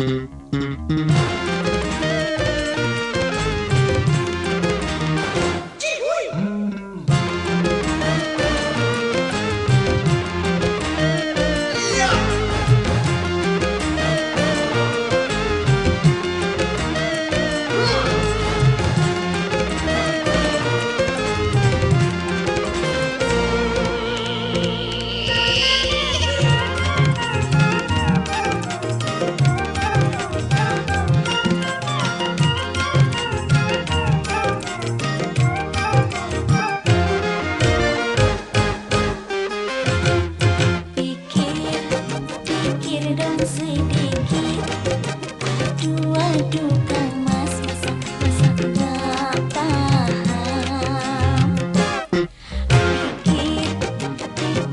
Mm-hmm.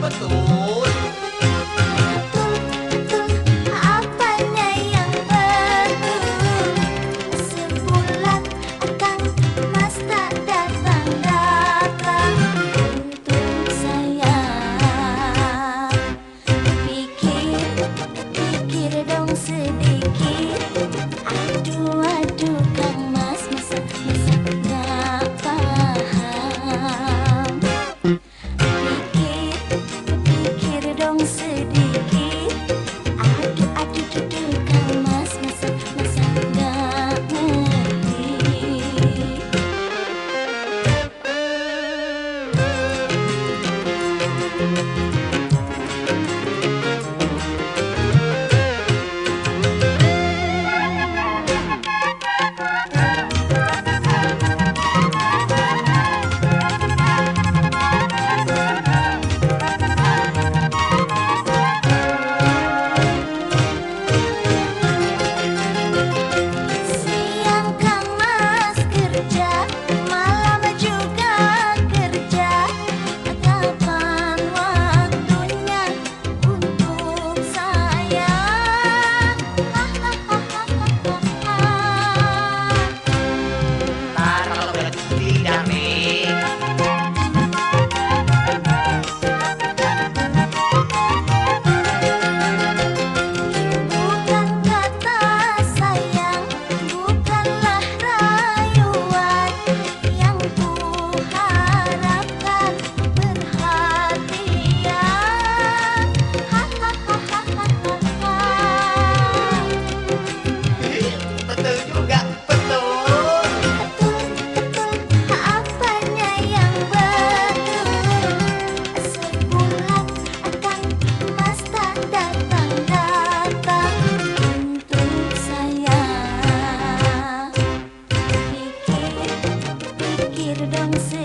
but the Lord. kadang sedih